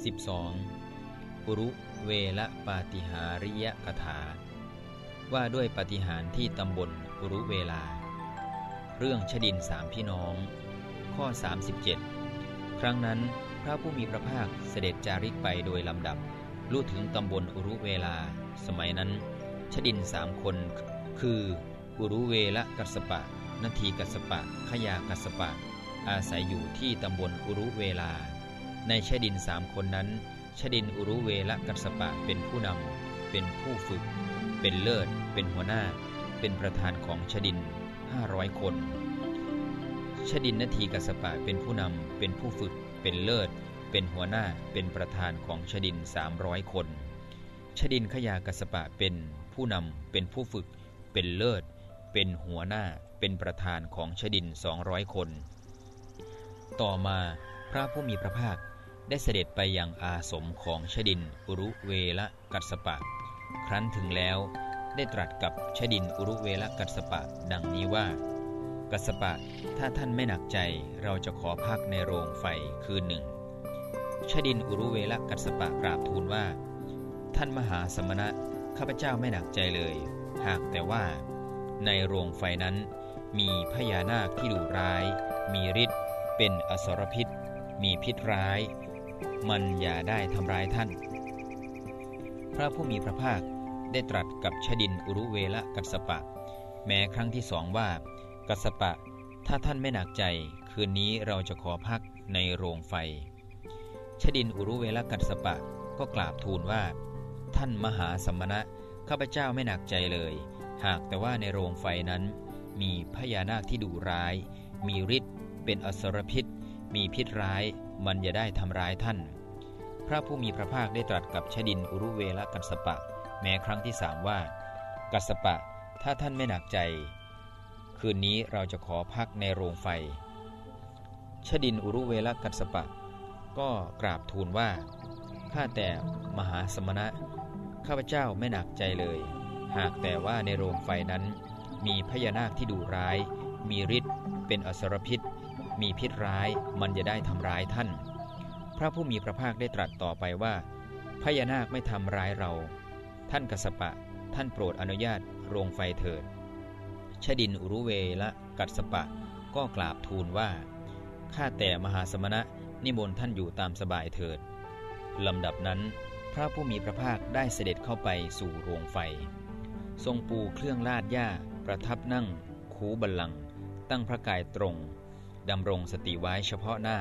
12. ปุรุเวละปาติหาริยกถา ว่าด้วยปฏิหารที่ตำบลปุรุเวลา เรื่องชดินสามพี่น้อง ข้อ 37 ครั้งนั้นพระผู้มีพระภาคเสด็จจาริกไปโดยลำดับรู้ถึงตำบลอุรุเวลา สมัยนั้น ชดินสามคน คืออุรุเวละกัสปะ นาทีกัสปะ ขยากัสปะ อาศัยอยู่ที่ตำบลอุรุเวลา ในชดินสามคนนั้นชดินอุรุเวละกัสปะเป็นผู้นำ เป็นผู้ฝึก เป็นเลิศ เป็นหัวหน้า เป็นประธานของชดินห้าร้อยคน ชดินนาทีกัสปะเป็นผู้นำ เป็นผู้ฝึก เป็นเลิศ เป็นหัวหน้า เป็นประธานของชดินสามร้อยคน ชดินขยากัสปะเป็นผู้นำ เป็นผู้ฝึก เป็นเลิศ เป็นหัวหน้า เป็นประธานของชดินสองร้อยคน ต่อมาพระผู้มีพระภาค ได้เสด็จไปยังอาสมของชดินอุรุเวละกัสปะ ครั้นถึงแล้วได้ตรัสกับชดินอุรุเวละกัสปะ ดังนี้ว่า กัสปะถ้าท่านไม่หนักใจเราจะขอพักในโรงไฟคืนหนึ่ง ชดินอุรุเวละกัสปะกราบทูลว่า ท่านมหาสมณะข้าพเจ้าไม่หนักใจเลย หากแต่ว่า ในโรงไฟนั้น มีพญานาคที่ดุร้าย มีฤทธิ์เป็นอสรพิษ มีพิษร้าย มันอย่าได้ทำร้ายท่าน พระผู้มีพระภาคได้ตรัสกับชดินอุรุเวละกัสปะ แม้ครั้งที่สองว่า กัสปะ ถ้าท่านไม่หนักใจ คืนนี้เราจะขอพักในโรงไฟ ชดินอุรุเวละกัสปะก็กราบทูลว่า ท่านมหาสมณะข้าพเจ้าไม่หนักใจเลย หากแต่ว่าในโรงไฟนั้น มีพญานาคที่ดุร้าย มีฤทธิ์เป็นอสรพิษ มีพิษร้ายมันอย่าได้ทำร้ายท่าน พระผู้มีพระภาคได้ตรัสกับชดินอุรุเวละกัสปะ แม้ครั้งที่สามว่า กัสปะ ถ้าท่านไม่หนักใจ คืนนี้เราจะขอพักในโรงไฟ ชดินอุรุเวละกัสปะ ก็กราบทูลว่าข้าแต่มหาสมณะ ข้าพเจ้าไม่หนักใจเลย หากแต่ว่าในโรงไฟนั้น มีพญานาคที่ดุร้าย มีฤทธิ์ เป็นอสรพิษ มีพิษร้ายมันจะได้ทำร้ายท่าน พระผู้มีพระภาคได้ตรัสต่อไปว่าพญานาคไม่ทำร้ายเรา ท่านกสปะ ท่านโปรดอนุญาตโรงไฟเถิดชดินอุรุเวละกัสปะ ก็กราบทูลว่าข้าแต่มหาสมณะนิมนต์ท่านอยู่ตามสบายเถิดลำดับนั้น พระผู้มีพระภาคได้เสด็จเข้าไปสู่โรงไฟ ทรงปูเครื่องลาดหญ้าประทับนั่ง คูบัลลังก์ ตั้งพระกายตรงดำรงสติไว้เฉพาะหน้า